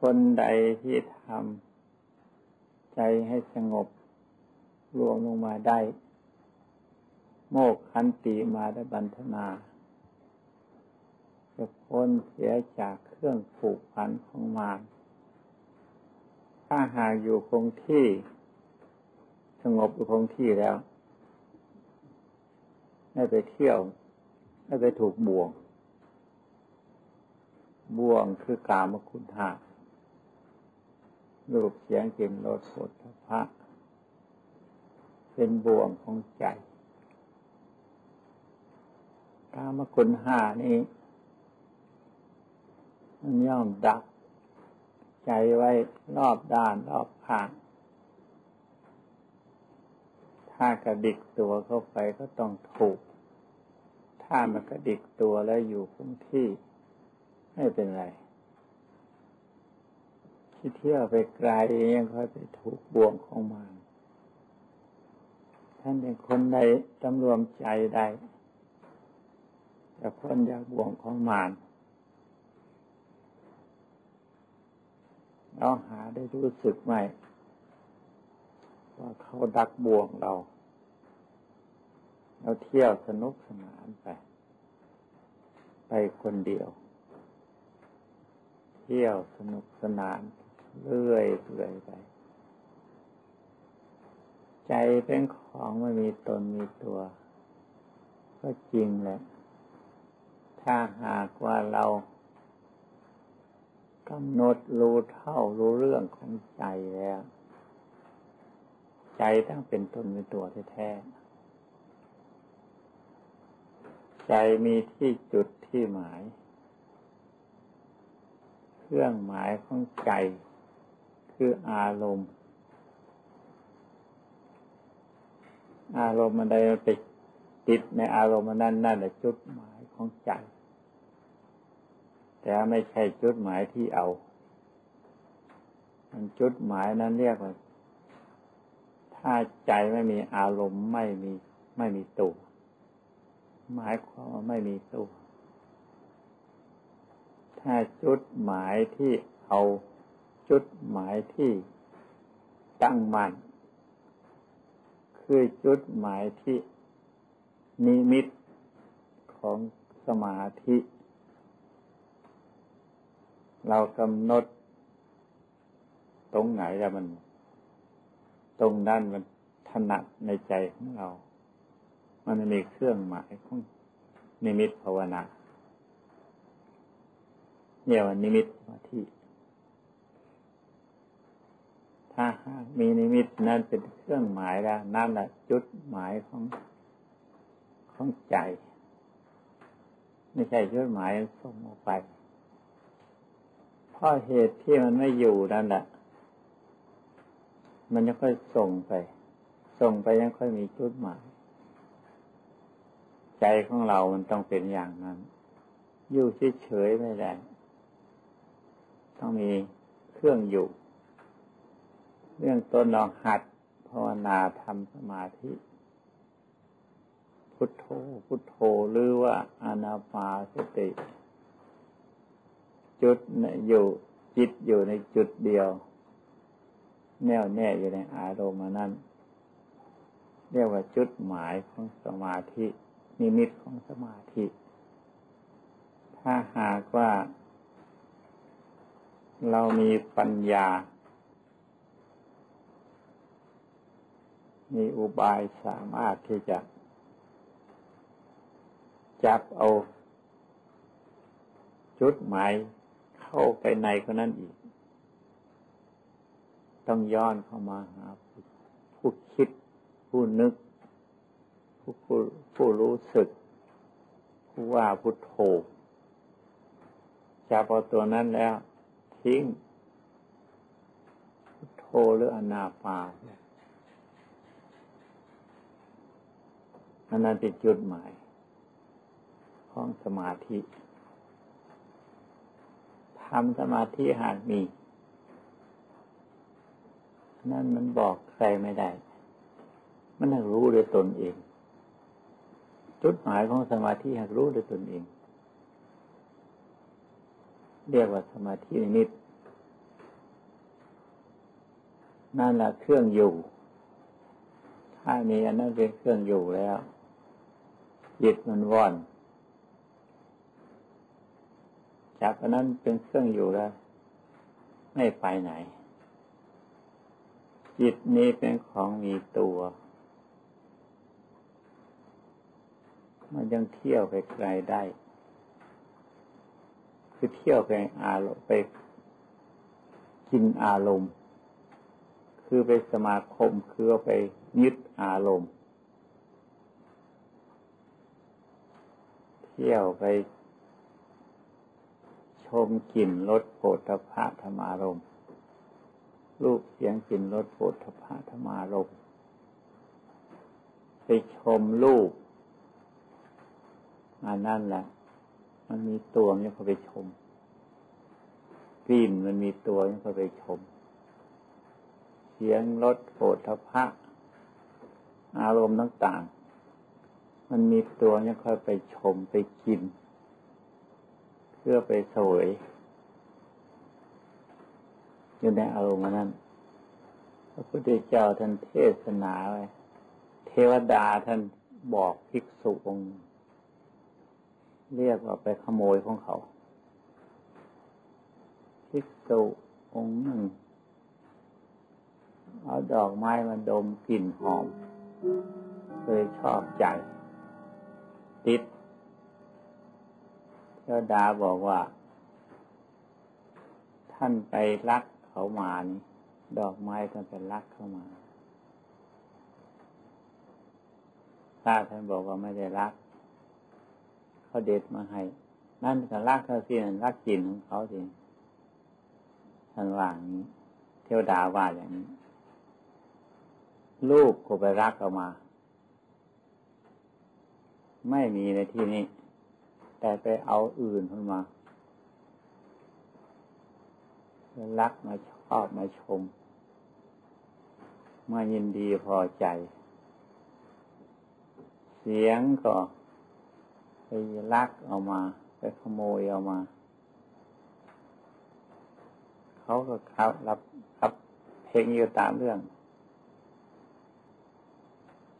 คนใดที่ทำใจให้สงบ รวมลงมาได้ โมกขันติมาได้บันทนา จะพ้นเสียจากเครื่องผูกพันของมารถ้าหากอยู่คงที่ สงบอยู่คงที่แล้ว ไม่ไปเที่ยว ไม่ไปถูกบ่วง บ่วงคือกามคุณหา รูปเสียงกลิ่นรสผลพระเป็นบ่วงของใจกามคุณห้านี้มันย่อมดัก ใจไว้รอบด้านรอบข้าง ถ้ากระดิกตัวเข้าไปก็ต้องถูก ถ้ามันกระดิกตัวแล้วอยู่คงที่ ไม่เป็นไร ที่เที่ยวไปไกลยังค่อยไปถูกบ่วงของมัน ท่านเป็นคนใดจำรวมใจได้จะพ้นจากบ่วงของมารเราหาได้รู้สึกไหมว่าเขาดักบ่วงเรา เราเที่ยวสนุกสนานไป ไปคนเดียว เที่ยวสนุกสนาน เรื่อยเรื่อยไป ใจเป็นของไม่มีตนมีตัว ก็จริงแหละ ถ้าหากว่าเรากำหนดรู้เท่ารู้เรื่องของใจแล้ว ใจตั้งเป็นตนเป็นตัวแท้ใจมีที่จุดที่หมาย เครื่องหมายของใจ คืออารมณ์ อารมณ์มันใดมันไปติดในอารมณ์นั้นนั่นแหละจุดหมายของใจ แต่ไม่ใช่จุดหมายที่เอา มันจุดหมายนั้นเรียกว่า ถ้าใจไม่มีอารมณ์ไม่มีไม่มีตัวหมายความว่าไม่มีตัวถ้าจุดหมายที่เอา จุดหมายที่ตั้งมัน่นคือจุดหมายที่นิมิตของสมาธิ เรากำหนด ตรงไหนแล้วมัน ตรงนั้นมันถนัดในใจของเรา มันมีเครื่องหมายของนิมิตภาวนาเนี่ยว่านิมิตสมาธิ ถ้ามีนิมิตนั่นเป็นเครื่องหมายแล้วนั่นแหละจุดหมายของของใจ ไม่ใช่จุดหมายส่งออกไปเพราะเหตุที่มันไม่อยู่นั่นแหละมันจะค่อยส่งไป ส่งไปยังค่อยมีจุดหมาย ใจของเรามันต้องเป็นอย่างนั้น อยู่เฉยๆไม่ได้ ต้องมีเครื่องอยู่ เรื่องต้นลองหัดภาวนาทำสมาธิ พุทโธพุทโธหรือว่าอานาปาสติ จุดอยู่จิตอยู่ในจุดเดียว แน่วแน่อยู่ในอารมณ์นั้นเรียกว่าจุดหมายของสมาธิ นิมิตของสมาธิ ถ้าหากว่า เรามีปัญญา มีอุบายสามารถที่จะ จับเอา จุดหมายเข้าไปในคนนั้นอีก ต้องย้อนเข้ามาหาผู้คิด ผู้นึก ผู้ผู้ผู้รู้สึก ผู้ว่าผู้โทจับเอาตัวนั้นแล้ว ทิ้ง พุทโธหรืออนาปาเนี่ย อันนั้นเป็นจุดหมาย ของสมาธิทำสมาธิหากมี นั่นมันบอกใครไม่ได้ มันหากรู้ด้วยตนเอง จุดหมายของสมาธิหากรู้ด้วยตนเอง เรียกว่าสมาธินิมิตนั่นแหละเครื่องอยู่ ถ้ามีอันนั้นเป็นเครื่องอยู่แล้ว จิตมันว่อนจากนนั้นเป็นเครื่องอยู่แล้ว ไม่ไปไหน จิตนี้เป็นของมีตัว มันยังเที่ยวไปไกลได้ คือเที่ยวไปอารมณ์ไปกินอารมณ์ คือไปสมาคมคือไปยึดอารมณ์ ที่ยวไปชมกลิ่นรสโผฏฐะธรรมารมณ์รูปเสียงกลิ่นรสโผฏฐะธรรมารมณ์ไปชมรูปอันนั่นแหละมันมีตัวมันก็ไปชมกลิ่นมันมีตัวมันก็ไปชม เสียงรสโผฏฐะอารมณ์ต่างๆ มันมีตัวมันก็ไปชมไปกิน เพื่อไปสวยอยู่ในอารมณ์นั้น พระพุทธเจ้าท่านเทศนาไว้เทวดาท่านบอกภิกษุองค์ เรียกว่าไปขโมยของเขาภิกษุองค์หนึ่งเอาดอกไม้มาดมกลิ่นหอมเลยชอบใจ ติดเทวดาบอกว่า ท่านไปรักเขามานี่ดอกไม้ท่านไปรักเขามาถ้าท่านบอกว่าไม่ได้รัก เขาเด็ดมาให้ นั่นก็รักเขาสิรักกลิ่นของเขาสิท่านว่าอย่างนี้เทวดาว่าอย่างนี้ ลูกก็ไปรักเอามา ไม่มีในที่นี้ แต่ไปเอาอื่นขึ้นมารักมาชอบมาชม มายินดีพอใจ เสียงก็ไปลักเอามา ไปขโมยเอามา เขาก็ครับรับรับเพลงอยู่ตามเรื่อง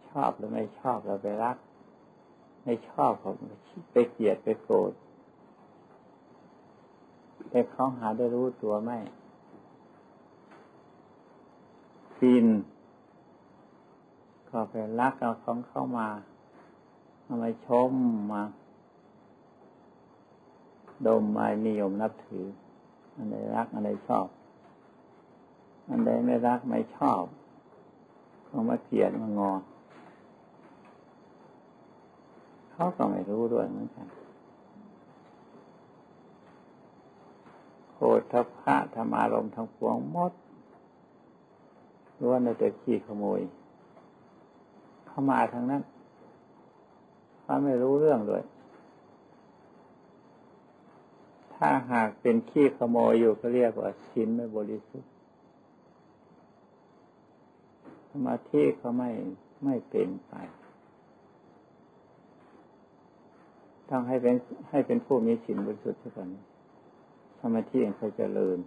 ชอบหรือไม่ชอบเราไปรัก ไม่ชอบผมไปเกลียดไปโกรธแต่เขาหาได้รู้ตัวไหมกินก็ไปรักเอาของเข้ามาเอามาชมมา ดมมานิยมนับถือ อันใดรักอันใดชอบ อันใดไม่รักไม่ชอบก็มาเกลียดมางอ เขาก็ไม่รู้ด้วยเหมือนกันโคตรพระธรรมารมทั้งปวงมดล้วนแต่ขี้ขโมย เข้ามาทางนั้นเขาไม่รู้เรื่องด้วย ถ้าหากเป็นขี้ขโมยอยู่ก็เรียกว่าชิ้นไม่บริสุทธิ์สมาธิเขาไม่ไม่เป็นไป ต้องให้เป็นให้เป็นผู้มีศีลบริสุทธิ์ก่อนสมาธิเองเคยเจริญ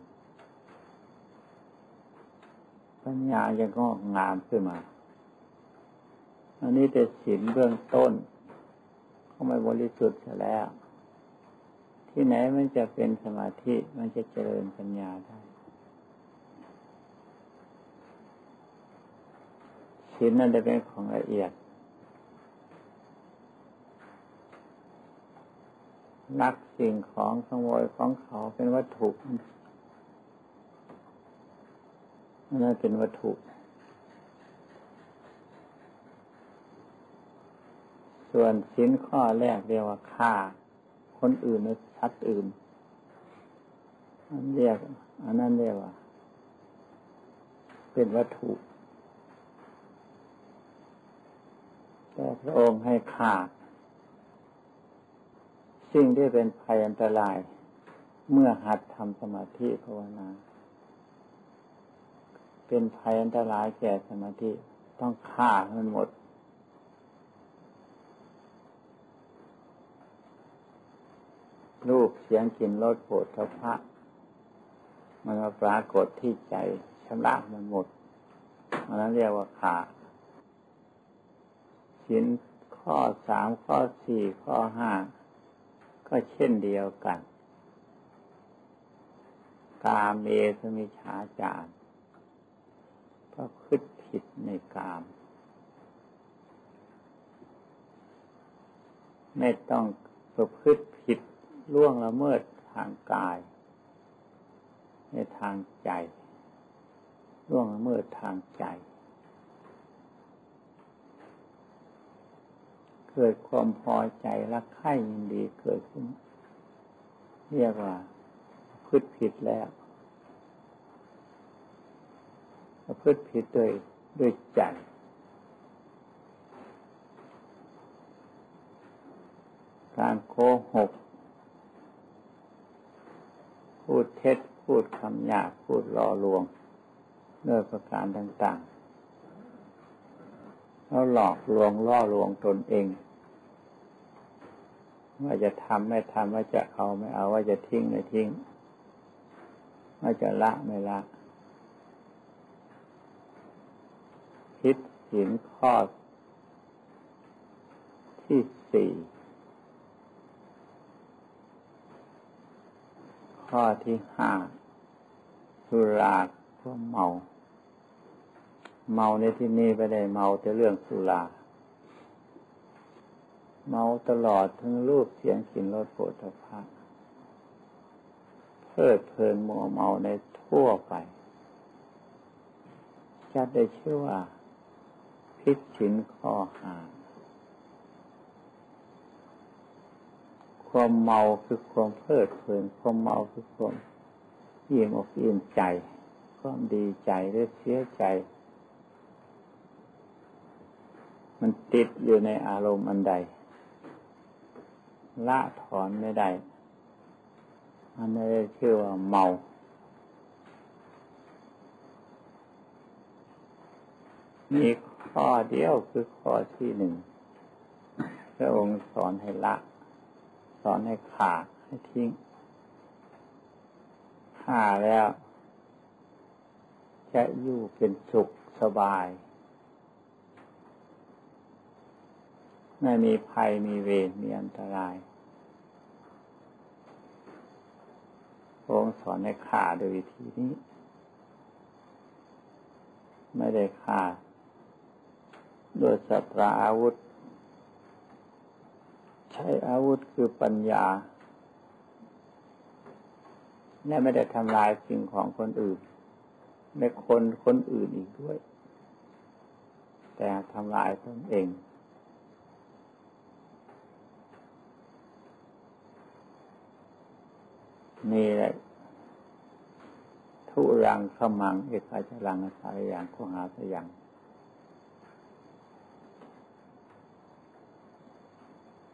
ปัญญายังก็งามขึ้นมา อันนี้แต่ศีลเบื้องต้นก็ไม่บริสุทธิ์แล้ว ที่ไหนมันจะเป็นสมาธิมันจะเจริญปัญญาได้ศีลนั่นจะเป็นของละเอียด นักสิ่งของขโมยของเขาเป็นวัตถุนั่นเป็นวัตถุ ส่วนสินข้อแรกเรียกว่าฆ่า คนอื่นในชัดอื่นอันเรียกอันนั้นเรียกว่า เป็นวัตถุแต่พระองค์ให้ขาด สิ่งที่เป็นภัยอันตราย เมื่อหัดทำสมาธิภาวนา เป็นภัยอันตรายแก่สมาธิต้องฆ่ามันหมด รูปเสียงกลิ่นรสโผฏฐพะมันมาปรากฏที่ใจชำระมันหมดอันนั้นเรียกว่าขาสินข้อสามข้อสี่ข้อห้า ก็เช่นเดียวกัน กาเมสมิชาจารเพระคิดผิดในกาม ไม่ต้องประพฤติผิดล่วงละเมิดทางกาย ในทางใจล่วงละเมิดทางใจ เกิดความพอใจรักใคร่ยินดีเกิดขึ้น เรียกว่าพืชผิดแล้วพืชผิดโดยด้วยใจการโกหก พูดเท็จพูดคำหยาพูดล่อลวงด้วยประการต่างๆ แล้วหลอกลวงล่อลวงตนเองว่าจะทำไม่ทำว่าจะเอาไม่เอาว่าจะทิ้งไม่ทิ้ง ว่าจะละไม่ละ คิดสินข้อที่สี่ข้อที่ห้าสุราก็เมา เมาในที่นี้ไปได้เมาแต่เรื่องสุราเมาตลอดทั้งรูปเสียงกลิ่นรสโผฏฐัพเพลิดเพลินมัวเมาในทั่วไปจะได้ชื่อว่า พิษชินข้อหาความเมาคือความเพลิดเพลิน ความเมาคือความยิ่มอกยิ่มใจ ความดีใจหรือเสียใจ มันติดอยู่ในอารมณ์อันใด ละถอนไม่ได้ อันนี้ชื่อว่าเมา มีข้อเดียวคือข้อที่หนึ่ง พระองค์สอนให้ละ สอนให้ขาดให้ทิ้งฆ่าแล้ว จะอยู่เป็นสุขสบาย ไม่มีภัยมีเวรมีอันตรายพระองค์สอนให้ฆ่าโดยวิธีนี้ ไม่ได้ฆ่าโดยสัตราอาวุธ ใช้อาวุธคือปัญญาและไม่ได้ทำลายสิ่งของคนอื่นในคนคนอื่นอีกด้วย แต่ทำลายตนเอง นี่แหละทุรังขมังเอกาจรังสายอย่างขหาสยัง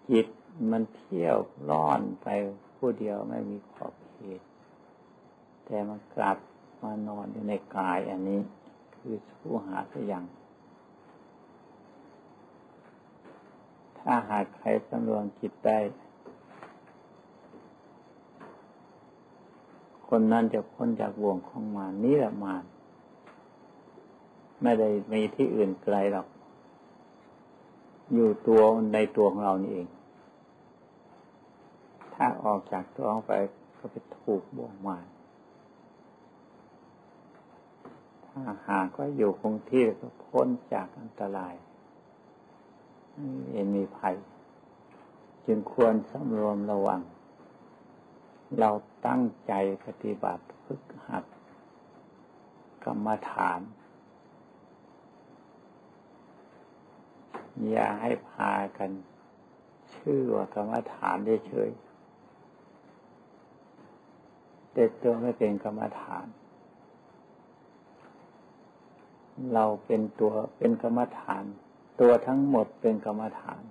จิตมันเที่ยวร่อนไปผู้เดียวไม่มีขอบเขตแต่มันกลับมานอนอยู่ในกายอันนี้ คือผู้หาสยังถ้าหากใครสำรวมจิตได้ คนนั้นจะพ้นจากบ่วงของมารนี่แหละมารไม่ได้มีที่อื่นไกลหรอก อยู่ตัวในตัวของเรานี่เอง ถ้าออกจากตัวออกไปก็ไปถูกบ่วงมารถ้าหากก็อยู่คงที่ก็พ้นจากอันตรายไม่เมีภัย จึงควรสำรวมระวัง เรา ตั้งใจปฏิบัติฝึกหัด กรรมฐาน อย่าให้พากัน ชื่อว่ากรรมฐานเฉยแต่ตัวไม่เป็นกรรมฐาน เราเป็นตัวเป็นกรรมฐาน ตัวทั้งหมดเป็นกรรมฐาน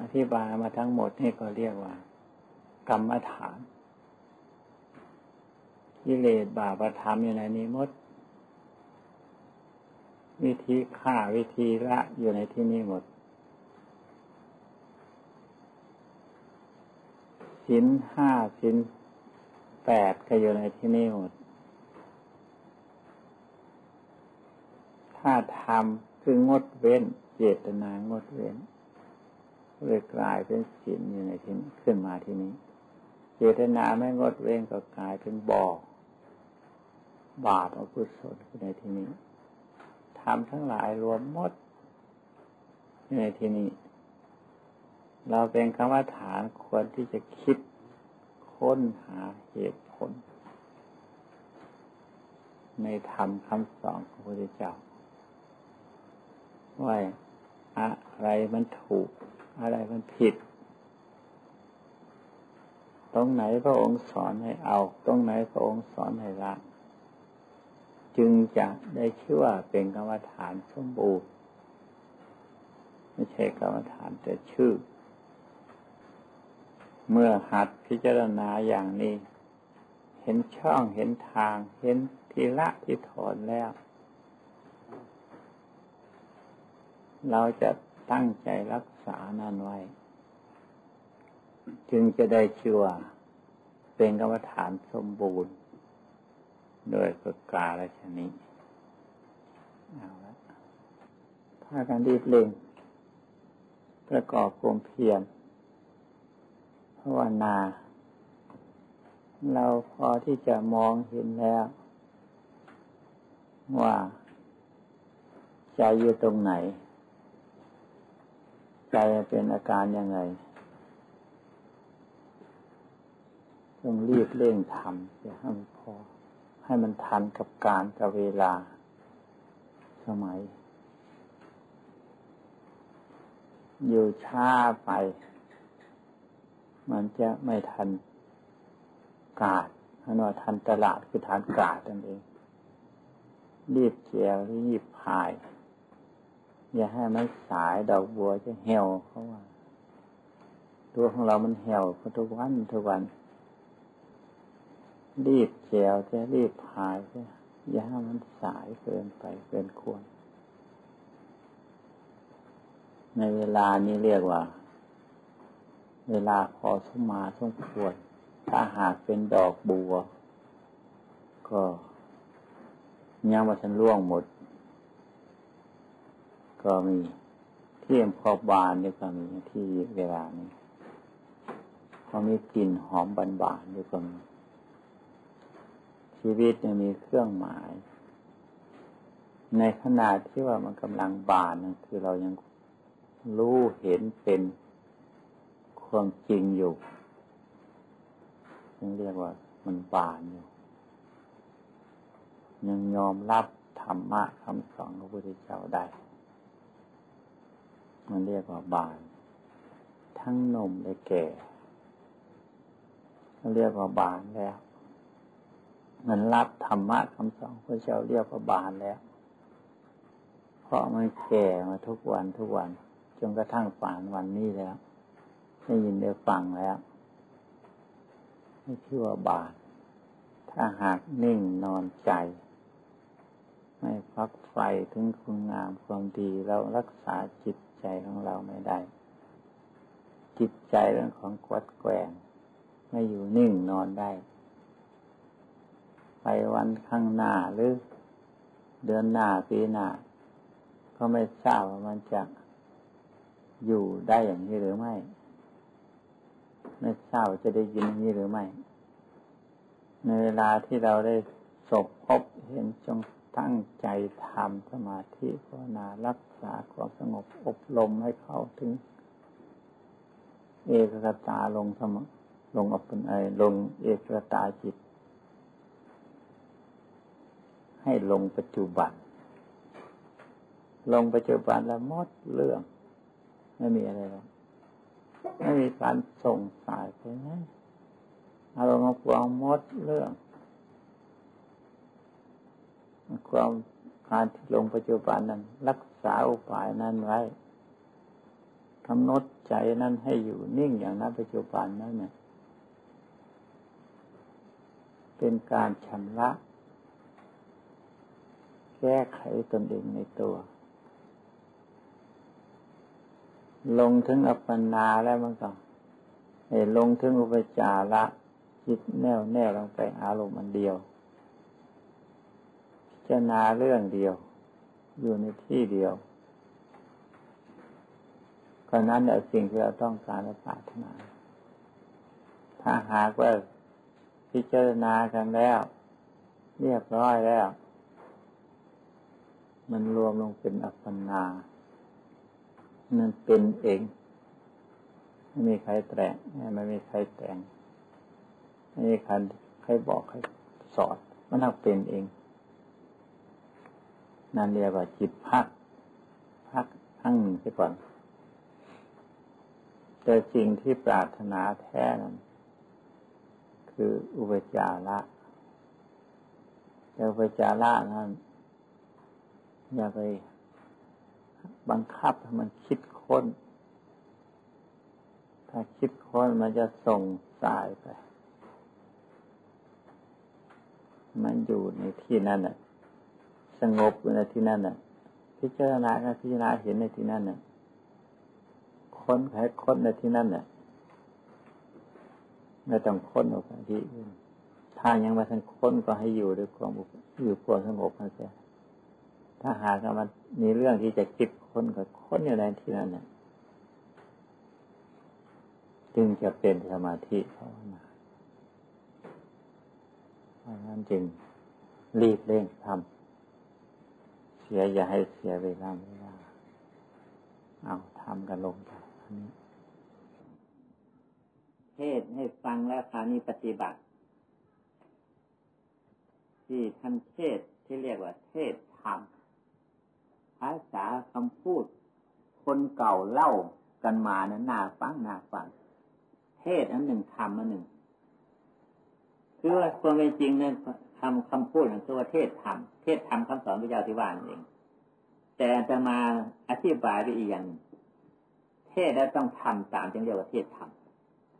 อธิบายมาทั้งหมดนี่ก็เรียกว่า กรรมฐานกิเลสบาปธรรมอยู่ในนี้หมด วิธีฆ่าวิธีละอยู่ในที่นี้หมดสินห้าสินแปดก็อยู่ในที่นี้หมด ถ้าทำคืองดเว้น เจตนางดเว้นเลยกลายเป็นศีลอยู่ในที่นี้ขึ้นมาที่นี้ เจตนาไม่งดเว้นก็กลายเป็นบ่อบาปอกุศลในที่นี้ทำทั้งหลายรวมหมดในที่นี้ เราเป็นคำว่าฐานควรที่จะคิดค้นหาเหตุผล ในธรรมคำสอนของพระพุทธเจ้าว่าอะไรมันถูก อะไรมันผิด ตรงไหนพระองค์สอนให้เอา ตรงไหนพระองค์สอนให้ละ จึงจะได้ชื่อว่าเป็นกรรมฐานสมบูรณ์ไม่ใช่กรรมฐานแต่ชื่อ เมื่อหัดพิจารณาอย่างนี้ เห็นช่องเห็นทาง เห็นทีละที่ถอนแล้ว เราจะตั้งใจรักษานั่นไว้ จึงจะได้ชื่อว่าเป็นกรรมฐานสมบูรณ์ โดยประกาศชนิดเอาละพากันรีบเร่งประกอบความเพียรภาวนา เราพอที่จะมองเห็นแล้ว ว่าใจอยู่ตรงไหน ใจเป็นอาการยังไง ต้องรีบเร่งทำจะให้มันพอ ให้มันทันกับการกับเวลา สมัย อยู่ช้าไป มันจะไม่ทันกาดอันว่าทันตลาดคือทานกาดนั่นเอง รีบเจียวรีบพาย อย่าให้มันสายดอกบัวจะเหี่ยวเขาว่า ตัวของเรามันเหี่ยวทุกวันทุกวัน รีบแจวจะรีบพายจะอย่าให้มันสายเกินไปเกินควร ในเวลานี้เรียกว่า เวลาพอสมาสมควร ถ้าหากเป็นดอกบัว ก็ยังมาฉันล่วงหมด ก็มีเที่เอ็มพอบานนี่ก็มีที่เวลานี้ก็มีกลิ่นหอมบานๆด้วยก็มี ชีวิตยังมีเครื่องหมาย ในขณะที่ว่ามันกำลังบานนั่นคือเรายังรู้เห็นเป็นความจริงอยู่ยังเรียกว่ามันบานอยู่ ยังยอมรับธรรมะคำสอนของพระพุทธเจ้าได้ มันเรียกว่าบาน ทั้งนมและแก่เรียกว่าบานแล้ว มันรับธรรมะคำสอนพระเจ้าเรียกว่าบานแล้ว เพราะมันแก่มาทุกวันทุกวันจนกระทั่งป่านวันนี้แล้วได้ยินได้ฟังแล้วไม่ชื่อว่าบานถ้าหากนิ่งนอนใจ ไม่พักไฟถึงคุณงามความดีเรารักษาจิตใจของเราไม่ได้ จิตใจเรื่องของกวัดแกงไม่อยู่นิ่งนอนได้ ไปวันข้างหน้าหรือเดือนหน้าปีหน้า ก็ไม่ทราบว่ามันจะอยู่ได้อย่างนี้หรือไม่ ไม่ทราบจะได้ยินอย่างนี้หรือไม่ ในเวลาที่เราได้สบพบเห็นจงตั้งใจทำสมาธิภาวนารักษาความสงบอบรมให้เขาถึง เอกตาลงสมลงอเป็นไอลงเอกตาจิต ให้ลงปัจจุบัน ลงปัจจุบันแล้วมดเรื่อง ไม่มีอะไรแล้วไม่มีการส่งสายไปไหนอารมณ์ของความมดเรื่อง ความการที่ลงปัจจุบันนั้น รักษาอุปายนั้นไว้กำหนดใจนั้นให้อยู่นิ่งอย่างนั้นปัจจุบันนั้นเนี่ยเป็นการชำระ แก้ไขตนเองในตัว ลงถึงอัปปนาแล้วมันก็เห็นลงถึงอุปจาระจิตแน่วแน่ลงไปอารมณ์อันเดียว พิจารณาเรื่องเดียว อยู่ในที่เดียวก็นั้นแหละสิ่งที่เราต้องการและปรารถนา ถ้าหากว่าพิจารณากันแล้ว เรียบร้อยแล้ว มันรวมลงเป็นอัปปนา มันเป็นเอง ไม่มีใครแต่ไม่มีใครแต่ง ไม่มีใครใครบอกใครสอนมันทักเป็นเอง นั่นเรียกว่าจิตพัก พักทั้งหนึ่งไปก่อน แต่สิ่งที่ปรารถนาแท้นั้นคืออุปจาระแต่อุปจาระนั้น อย่าไปบังคับให้มันคิดค้น ถ้าคิดค้นมันจะส่งสายไป มันอยู่ในที่นั่นน่ะ สงบอยู่ในที่นั่นน่ะ พิจารณาพิจารณาเห็นในที่นั่นน่ะ ค้นให้ค้นในที่นั่นเนี่ยไม่ต้องค้นออกไปที่อื่นถ้ายังมาทันค้นก็ให้อยู่ด้วยความอยู่ความสงบนะเสีย ถ้าหากมันมีเรื่องที่จะคิดค้นก็ค้นอยู่ในที่นั้นจึงจะเป็นสมาธิภาวนาเพราะนั้นจึงรีบเร่งทำเสียอย่าให้เสียเวลาไม่ว่าเอาทำกันลงไปเทศให้ฟังแล้วคราวนี้ปฏิบัติ ที่ท่านเทศที่เรียกว่าเทศธรรม ภาษาคำพูด คนเก่าเล่ากันมานะน่าฟังน่าฟัง เทศอันหนึ่งธรรมอันหนึ่ง คือว่าความเป็นจริงเนี่ยคำคำพูดของตัวเทศธรรมเทศธรรมคำสอนพระเจ้าที่ว่านเอง แต่จะมาอธิบายไปอีกอย่างเทศแล้วต้องทำตามจึงเรียกว่าเทศท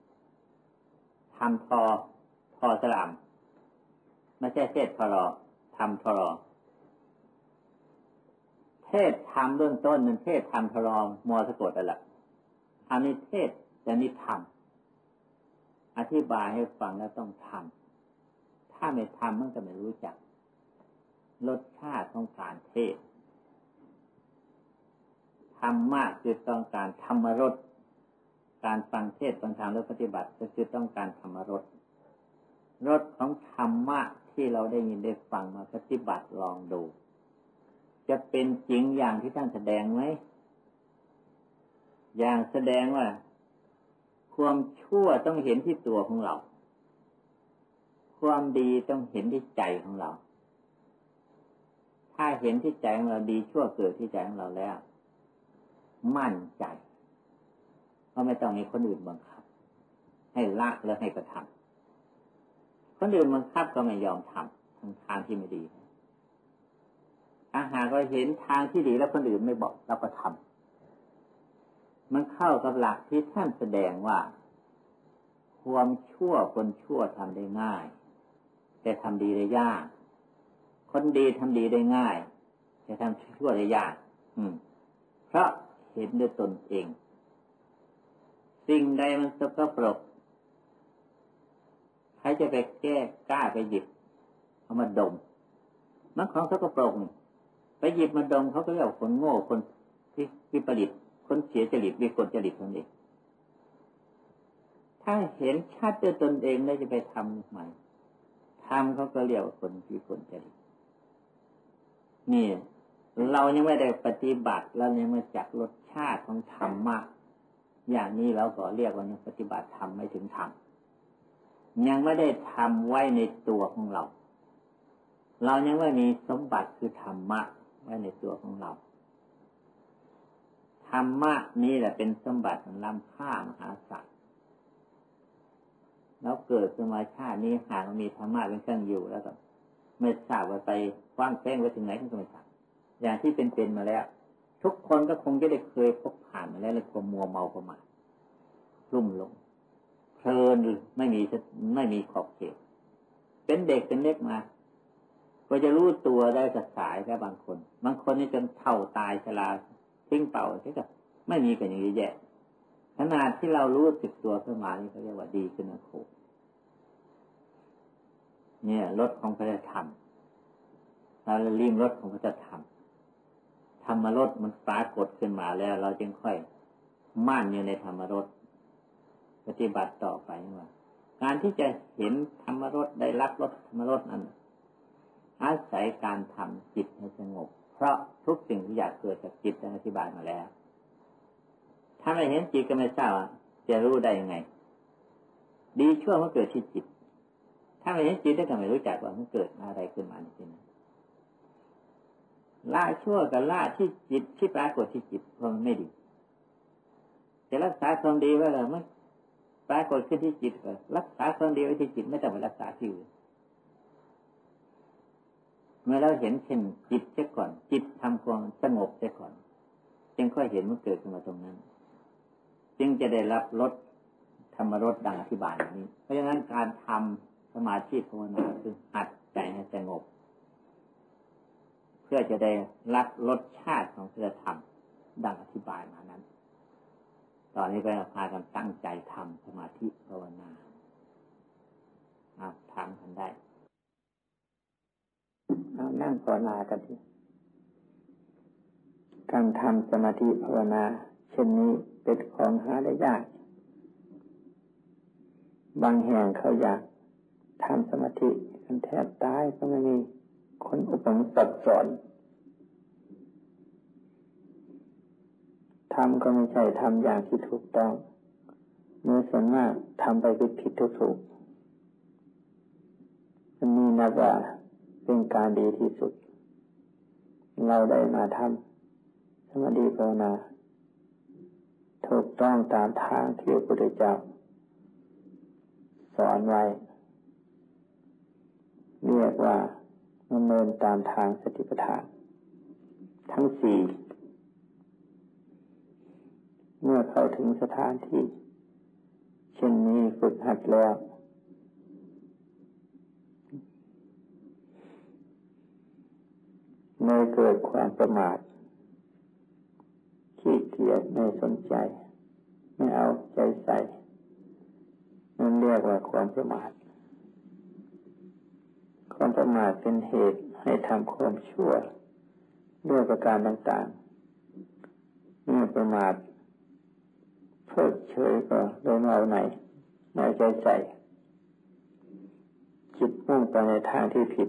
ำทำพอพอสลามไม่ใช่เทศพอรอทำพอรอ เทศทำเบื้องต้นมันเทศทำพอรอมอสะกดอะไรอันนี้เทศแต่นี้ทำอธิบายให้ฟังแล้วต้องทำถ้าไม่ทำมันก็ไม่รู้จักรสชาติของการเทศธรรมะคือต้องการธรรมรสการฟังเทศฟังธรรมและปฏิบัติก็คือต้องการธรรมรสรสของธรรมะที่เราได้ยินได้ฟังมาปฏิบัติลองดู จะเป็นจริงอย่างที่ท่านแสดงไหมอย่างแสดงว่า ความชั่วต้องเห็นที่ตัวของเรา ความดีต้องเห็นที่ใจของเรา ถ้าเห็นที่ใจของเราดีชั่วเกิดที่ใจของเราแล้ว มั่นใจเพราะไม่ต้องมีคนอื่นบังคับ ให้ละแล้วให้กระทำคนอื่นบังคับก็ไม่ยอมทำทางทางที่ไม่ดี อาหารก็เห็นทางที่ดีแล้วคนอื่นไม่บอกเราก็ทำมันเข้ากับหลักที่ท่านแสดงว่า ความชั่วคนชั่วทำได้ง่าย แต่ทำดีได้ยาก คนดีทำดีได้ง่าย แต่ทำชั่วได้ยาก อืม เพราะเห็นด้วยตนเอง สิ่งใดมันสกปรกใครจะไปแก้กล้าไปหยิบเอามาดมมันของสกปรก ไปหยิบมาดมเขาก็เรียกคนโง่คนที่วิปริตคนเสียจริตวิกลจริตคนเองถ้าเห็นชัดด้วยตนเองแล้วจะไปทำใหม่ทำเขาก็เรียกว่าคนวิกลจริตนี่เรายังไม่ได้ปฏิบัติเรายังไม่จักรสชาติของธรรมะอย่างนี้เราก็เรียกว่ายังปฏิบัติธรรมไม่ถึงธรรมยังไม่ได้ทำไว้ในตัวของเรา เรายังไม่มีสมบัติคือธรรมะ ว้ในตัวของเรา ธรรมะนี้แหละเป็นสมบัติของล้ำค่ามหาศาลแล้วเกิดสมาชาตินี้หากมีธรรมะเป็นเครื่องอยู่แล้วก็ไม่ทราบว่าไปว่างแป้งไว้ถึงไหนก็ไม่ทราบอย่างที่เป็นเป็นมาแล้ว ทุกคนก็คงจะได้เคยพบผ่านมาแล้วในความมัวเมาประมาทรุ่มลงเพลินไม่มีไม่มีขอบเขตเป็นเด็กเป็นเล็กมา ก็จะรู้ตัวได้สัสายแค่บางคน บางคนนี่จนเท่าตายชราทิ้งเป่าใช่ไหมไม่มีกันอย่างนี้แย่ขนาดที่เรารู้สึกตัวขึ้นมานี่เขาเรียกว่าดีขึ้นนะครูเนี่ยรถของพระธรรมเราลิมรถของพระธรรมธรรมรสมันปรากฏขึ้นมาแล้ว เราจึงค่อยมั่นอยู่ในธรรมรสปฏิบัติต่อไปว่าการที่จะเห็นธรรมรสได้รับรสธรรมรสนั้น อาศัยการทำจิตให้สงบ เพราะทุกสิ่งที่อยากเกิดจากจิตได้อธิบายมาแล้ว ถ้าไม่เห็นจิตก็ไม่ทราบจะรู้ได้ยังไง ดีชั่วมันเกิดที่จิต ถ้าไม่เห็นจิตได้ก็ไม่รู้จักว่ามันเกิดอะไรขึ้นมาในที่นั้นละชั่วกับละที่จิตที่ปรากฏที่จิตเพราะมันไม่ดีจะรักษาความดีไว้เลยมันปรากฏขึ้นที่จิตก็รักษาความดีไว้ที่จิตไม่ต้องไปรักษาที่อื่น มื่อเราเห็นเช่นจิตเสียก่อน จิตทำความสงบเสียก่อน จึงค่อยเห็นมันเกิดขึ้นมาตรงนั้น จึงจะได้รับรสธรรมรสดังอธิบายนี้ เพราะฉะนั้นการทำสมาธิภาวนาคือหัดใจให้สงบ เพื่อจะได้รับรสชาติของศีลธรรมดังอธิบายมานั้น ตอนนี้ก็พากันตั้งใจทำสมาธิภาวนาทำกันได้ เอานั่งภาวนากันทีการทำสมาธิภาวนา เช่นนี้เป็นของหาได้ยาก บางแห่งเขาอยากทำสมาธิกันแทบตายก็ไม่มีคนอุปมสับสอนทำก็ไม่ใช่ทำอย่างที่ถูกต้องเมื่อส่วนมากทำไปผิดผิดทุกถูกมันมีนักว่า เป็นการดีที่สุด เราได้มาทำสมาธิภาวนาถูกต้องตามทางที่พระพุทธเจ้าสอนไว้ เรียกว่าดำเนินตามทางสติปัฏฐาน ทั้งสี่เมื่อเข้าถึงสถานที่ เช่นนี้ฝึกหัดแล้ว ไม่เกิดความประมาทขี้เกียจไม่สนใจ ไม่เอาใจใส่นั่นเรียกว่าความประมาท ความประมาทเป็นเหตุให้ทำความชั่วด้วยประการต่างๆเมื่อประมาทเพิกเฉยก็โดยเอาไหนไม่ใจใส่จิตมุ่งไปในทางที่ผิด